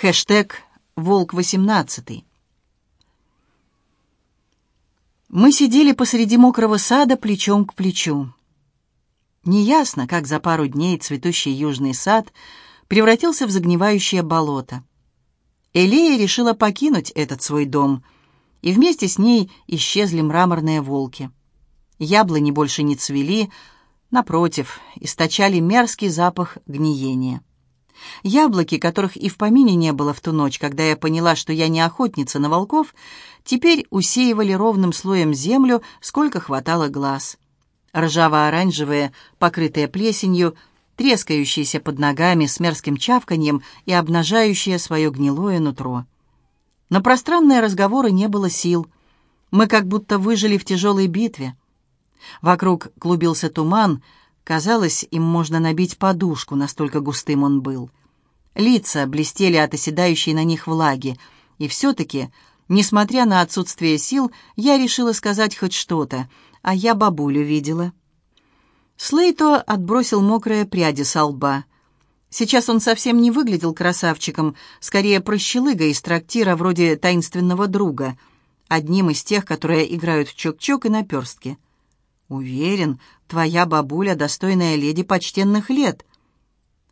Хэштег «Волк-18». Мы сидели посреди мокрого сада плечом к плечу. Неясно, как за пару дней цветущий южный сад превратился в загнивающее болото. Элея решила покинуть этот свой дом, и вместе с ней исчезли мраморные волки. Яблони больше не цвели, напротив, источали мерзкий запах гниения. Яблоки, которых и в помине не было в ту ночь, когда я поняла, что я не охотница на волков, теперь усеивали ровным слоем землю, сколько хватало глаз. Ржаво-оранжевые, покрытые плесенью, трескающиеся под ногами с мерзким чавканьем и обнажающие свое гнилое нутро. На пространные разговоры не было сил. Мы как будто выжили в тяжелой битве. Вокруг клубился туман, казалось, им можно набить подушку, настолько густым он был. Лица блестели от оседающей на них влаги, и все-таки, несмотря на отсутствие сил, я решила сказать хоть что-то, а я бабулю видела. Слейто отбросил мокрые пряди со лба. Сейчас он совсем не выглядел красавчиком, скорее прощелыга из трактира вроде таинственного друга, одним из тех, которые играют в чок-чок и наперстки. «Уверен, твоя бабуля достойная леди почтенных лет».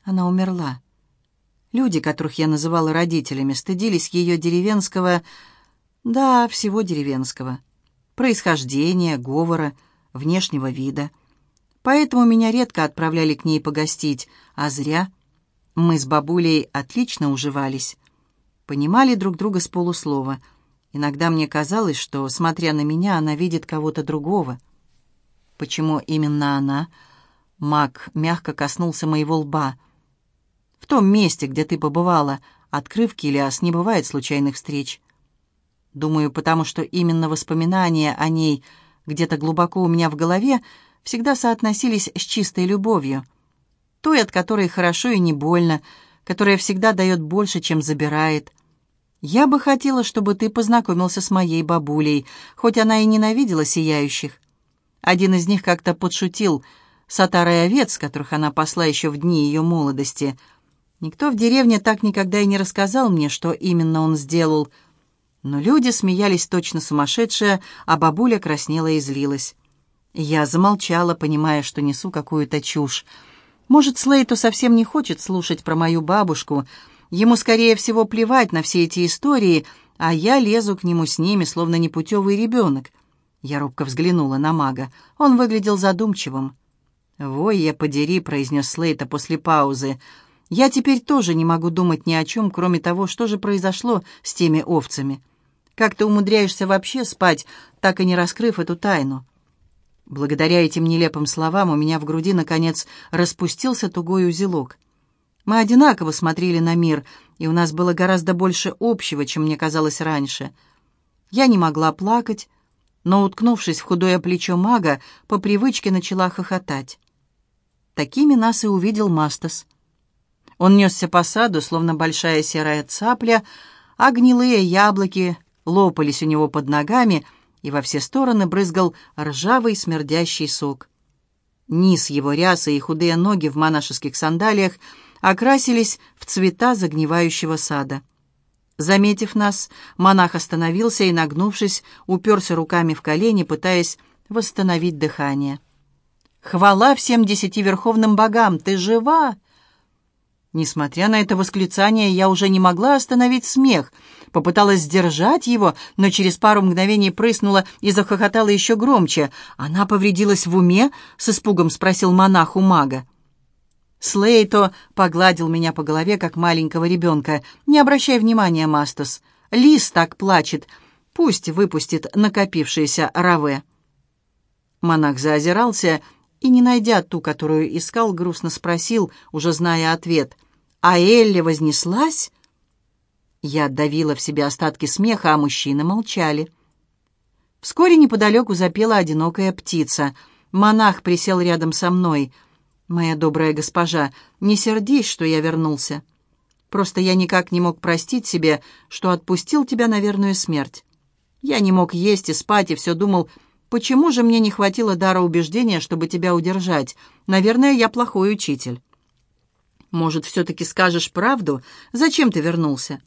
Она умерла. Люди, которых я называла родителями, стыдились ее деревенского... Да, всего деревенского. Происхождения, говора, внешнего вида. Поэтому меня редко отправляли к ней погостить, а зря. Мы с бабулей отлично уживались. Понимали друг друга с полуслова. Иногда мне казалось, что, смотря на меня, она видит кого-то другого. Почему именно она? Мак мягко коснулся моего лба — в том месте, где ты побывала, открыв Килиас, не бывает случайных встреч. Думаю, потому что именно воспоминания о ней где-то глубоко у меня в голове всегда соотносились с чистой любовью. Той, от которой хорошо и не больно, которая всегда дает больше, чем забирает. Я бы хотела, чтобы ты познакомился с моей бабулей, хоть она и ненавидела сияющих. Один из них как-то подшутил с отарой овец, которых она посла еще в дни ее молодости — Никто в деревне так никогда и не рассказал мне, что именно он сделал. Но люди смеялись точно сумасшедшие, а бабуля краснела и злилась. Я замолчала, понимая, что несу какую-то чушь. Может, Слейту совсем не хочет слушать про мою бабушку. Ему, скорее всего, плевать на все эти истории, а я лезу к нему с ними, словно непутевый ребенок. Я робко взглянула на мага. Он выглядел задумчивым. «Вой, я подери», — произнес Слейта после паузы. Я теперь тоже не могу думать ни о чем, кроме того, что же произошло с теми овцами. Как ты умудряешься вообще спать, так и не раскрыв эту тайну? Благодаря этим нелепым словам у меня в груди, наконец, распустился тугой узелок. Мы одинаково смотрели на мир, и у нас было гораздо больше общего, чем мне казалось раньше. Я не могла плакать, но, уткнувшись в худое плечо мага, по привычке начала хохотать. Такими нас и увидел Мастас — он несся по саду, словно большая серая цапля, а гнилые яблоки лопались у него под ногами, и во все стороны брызгал ржавый смердящий сок. Низ его рясы и худые ноги в монашеских сандалиях окрасились в цвета загнивающего сада. Заметив нас, монах остановился и, нагнувшись, уперся руками в колени, пытаясь восстановить дыхание. «Хвала всем десяти верховным богам! Ты жива!» Несмотря на это восклицание, я уже не могла остановить смех. Попыталась сдержать его, но через пару мгновений прыснула и захохотала еще громче. «Она повредилась в уме?» — с испугом спросил монах у мага. Слейто погладил меня по голове, как маленького ребенка. «Не обращай внимания, Мастус. Лис так плачет. Пусть выпустит накопившееся раве». Монах заозирался и, не найдя ту, которую искал, грустно спросил, уже зная ответ. «А Элли вознеслась?» Я давила в себе остатки смеха, а мужчины молчали. Вскоре неподалеку запела одинокая птица. Монах присел рядом со мной. «Моя добрая госпожа, не сердись, что я вернулся. Просто я никак не мог простить себе, что отпустил тебя на верную смерть. Я не мог есть и спать, и все думал, Почему же мне не хватило дара убеждения, чтобы тебя удержать? Наверное, я плохой учитель». Может, все-таки скажешь правду? Зачем ты вернулся?»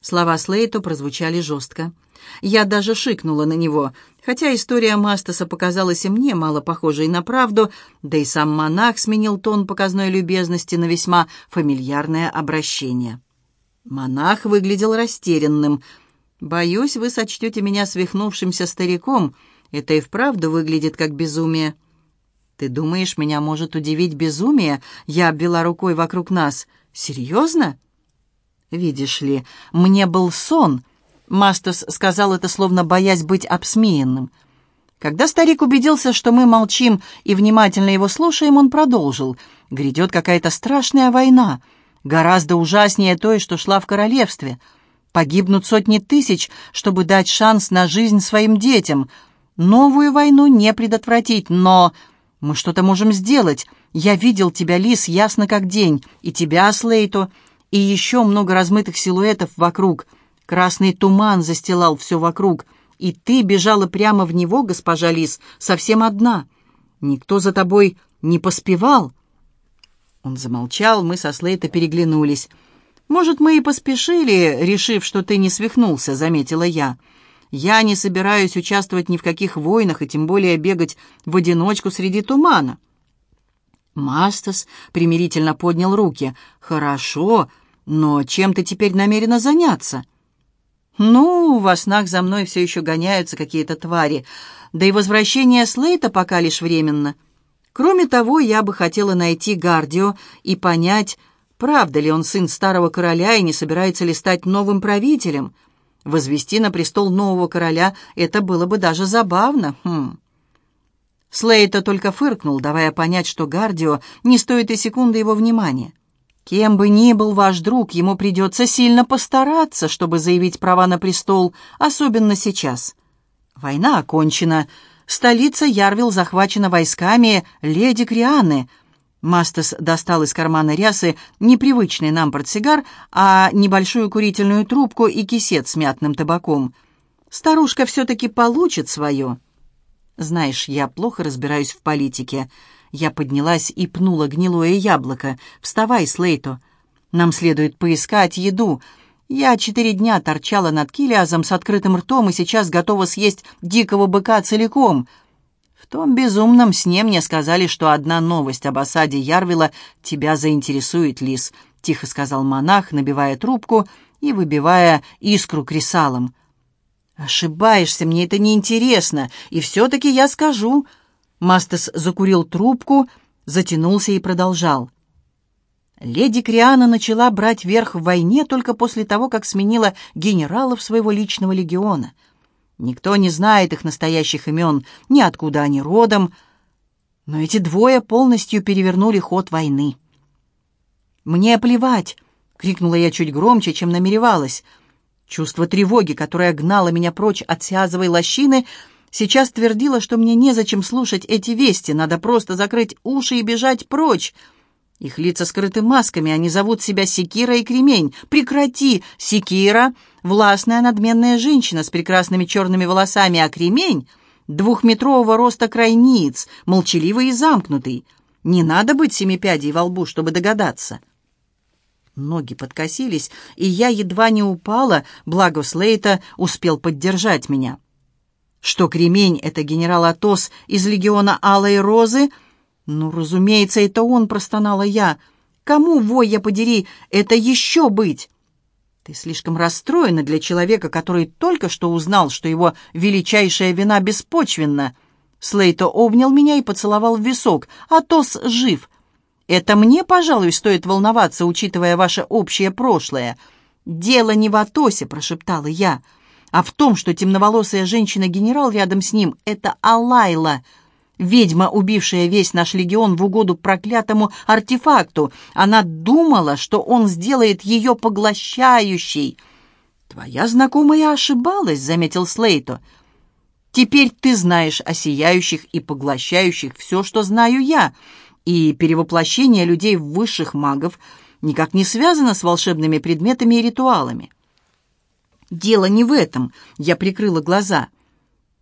Слова Слейто прозвучали жестко. Я даже шикнула на него, хотя история Мастаса показалась и мне мало похожей на правду, да и сам монах сменил тон показной любезности на весьма фамильярное обращение. Монах выглядел растерянным. «Боюсь, вы сочтете меня свихнувшимся стариком. Это и вправду выглядит как безумие». «Ты думаешь, меня может удивить безумие?» Я обвела рукой вокруг нас. «Серьезно?» «Видишь ли, мне был сон», — Мастас сказал это, словно боясь быть обсмеянным. Когда старик убедился, что мы молчим и внимательно его слушаем, он продолжил. «Грядет какая-то страшная война, гораздо ужаснее той, что шла в королевстве. Погибнут сотни тысяч, чтобы дать шанс на жизнь своим детям. Новую войну не предотвратить, но мы что-то можем сделать. Я видел тебя, Лис, ясно как день, и тебя, Слейто, и еще много размытых силуэтов вокруг. Красный туман застилал все вокруг, и ты бежала прямо в него, госпожа Лис, совсем одна. Никто за тобой не поспевал». Он замолчал, мы со Слейта переглянулись. «Может, мы и поспешили, решив, что ты не свихнулся», — заметила я. «Я не собираюсь участвовать ни в каких войнах, и тем более бегать в одиночку среди тумана». Мастас примирительно поднял руки. «Хорошо, но чем ты теперь намерена заняться?» «Ну, во снах за мной все еще гоняются какие-то твари, да и возвращение Слейта пока лишь временно. Кроме того, я бы хотела найти Гардио и понять, правда ли он сын старого короля и не собирается ли стать новым правителем. Возвести на престол нового короля — это было бы даже забавно. Хм. Слейта только фыркнул, давая понять, что Гардио не стоит и секунды его внимания. Кем бы ни был ваш друг, ему придется сильно постараться, чтобы заявить права на престол, особенно сейчас. Война окончена. Столица Ярвил захвачена войсками леди Крианы. Мастас достал из кармана рясы непривычный нам портсигар, а небольшую курительную трубку и кисет с мятным табаком. Старушка все-таки получит свое. Знаешь, я плохо разбираюсь в политике. Я поднялась и пнула гнилое яблоко. «Вставай, Слейто. Нам следует поискать еду. Я четыре дня торчала над Килиазом с открытым ртом и сейчас готова съесть дикого быка целиком». В том безумном сне мне сказали, что одна новость об осаде Ярвила тебя заинтересует, Лис, — тихо сказал монах, набивая трубку и выбивая искру кресалом. «Ошибаешься, мне это неинтересно, и все-таки я скажу. Мастес закурил трубку, затянулся и продолжал. Леди Криана начала брать верх в войне только после того, как сменила генералов своего личного легиона. Никто не знает их настоящих имен, ни откуда они родом, но эти двое полностью перевернули ход войны. «Мне плевать!» — крикнула я чуть громче, чем намеревалась. Чувство тревоги, которое гнало меня прочь от сиазовой лощины, — Сейчас твердила, что мне незачем слушать эти вести, надо просто закрыть уши и бежать прочь. Их лица скрыты масками, они зовут себя Секира и Кремень. Прекрати! Секира — властная надменная женщина с прекрасными черными волосами, а Кремень — двухметрового роста крайниц, молчаливый и замкнутый. Не надо быть семипядей во лбу, чтобы догадаться. Ноги подкосились, и я едва не упала, благо Слейта успел поддержать меня. Что кремень — это генерал Атос из легиона Алой Розы? Ну, разумеется, это он, простонала я. Кому, вой я подери, это еще быть? Ты слишком расстроена для человека, который только что узнал, что его величайшая вина беспочвенна. Слейто обнял меня и поцеловал в висок. Атос жив. Это мне, пожалуй, стоит волноваться, учитывая ваше общее прошлое. «Дело не в Атосе», — прошептала я, — а в том, что темноволосая женщина-генерал рядом с ним — это Алайла, ведьма, убившая весь наш легион в угоду проклятому артефакту. Она думала, что он сделает ее поглощающей. «Твоя знакомая ошибалась», — заметил Слейто. «Теперь ты знаешь о сияющих и поглощающих все, что знаю я, и перевоплощение людей в высших магов никак не связано с волшебными предметами и ритуалами. Дело не в этом. Я прикрыла глаза.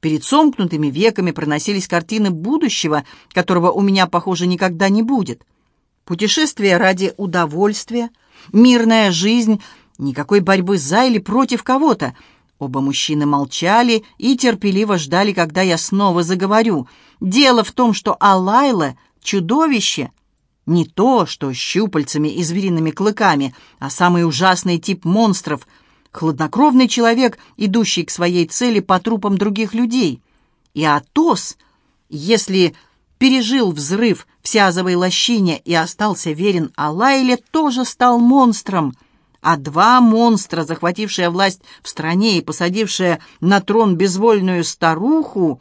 Перед сомкнутыми веками проносились картины будущего, которого у меня, похоже, никогда не будет. Путешествие ради удовольствия, мирная жизнь, никакой борьбы за или против кого-то. Оба мужчины молчали и терпеливо ждали, когда я снова заговорю. Дело в том, что Алайла — чудовище. Не то, что щупальцами и звериными клыками, а самый ужасный тип монстров — хладнокровный человек, идущий к своей цели по трупам других людей. И Атос, если пережил взрыв в Сиазовой лощине и остался верен Алайле, тоже стал монстром. А два монстра, захватившие власть в стране и посадившие на трон безвольную старуху...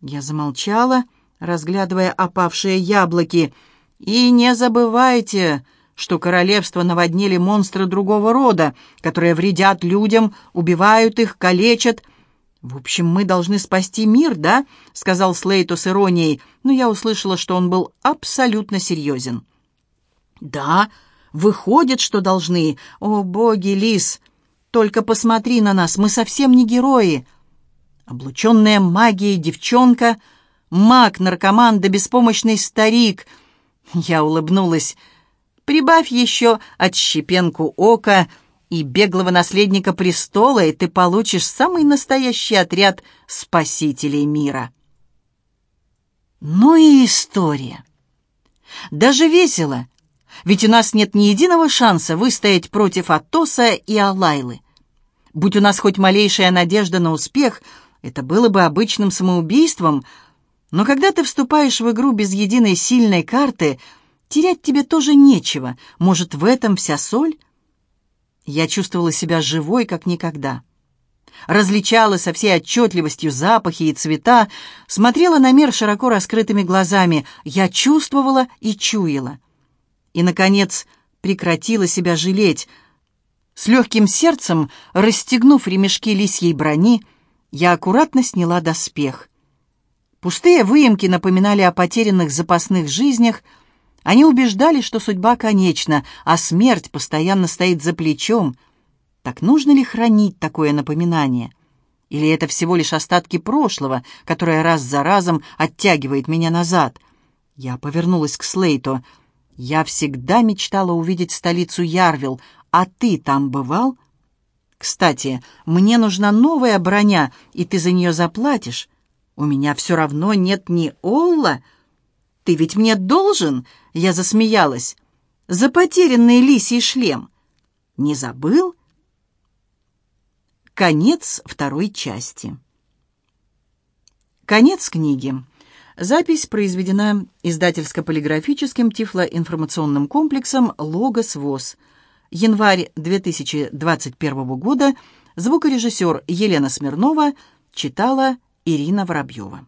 Я замолчала, разглядывая опавшие яблоки. «И не забывайте, что королевство наводнили монстры другого рода, которые вредят людям, убивают их, калечат, «В общем, мы должны спасти мир, да?» — сказал Слейту с иронией, но я услышала, что он был абсолютно серьезен. «Да, выходит, что должны. О, боги, Лис, только посмотри на нас, мы совсем не герои!» Облученная магией девчонка, маг-наркоман да беспомощный старик. Я улыбнулась. «Прибавь еще отщепенку ока», и беглого наследника престола, и ты получишь самый настоящий отряд спасителей мира. Ну и история. Даже весело, ведь у нас нет ни единого шанса выстоять против Атоса и Алайлы. Будь у нас хоть малейшая надежда на успех, это было бы обычным самоубийством, но когда ты вступаешь в игру без единой сильной карты, терять тебе тоже нечего. Может, в этом вся соль? Я чувствовала себя живой, как никогда. Различала со всей отчетливостью запахи и цвета, смотрела на мир широко раскрытыми глазами. Я чувствовала и чуяла. И, наконец, прекратила себя жалеть. С легким сердцем, расстегнув ремешки лисьей брони, я аккуратно сняла доспех. Пустые выемки напоминали о потерянных запасных жизнях — они убеждали, что судьба конечна, а смерть постоянно стоит за плечом. Так нужно ли хранить такое напоминание? Или это всего лишь остатки прошлого, которое раз за разом оттягивает меня назад? Я повернулась к Слейту. «Я всегда мечтала увидеть столицу Ярвил, а ты там бывал?» «Кстати, мне нужна новая броня, и ты за нее заплатишь. У меня все равно нет ни Олла, «Ты ведь мне должен?» — я засмеялась. «За потерянный лисий шлем. Не забыл?» Конец второй части. Конец книги. Запись произведена издательско-полиграфическим тифлоинформационным комплексом «Логос ВОЗ». Январь 2021 года. Звукорежиссер Елена Смирнова читала Ирина Воробьева.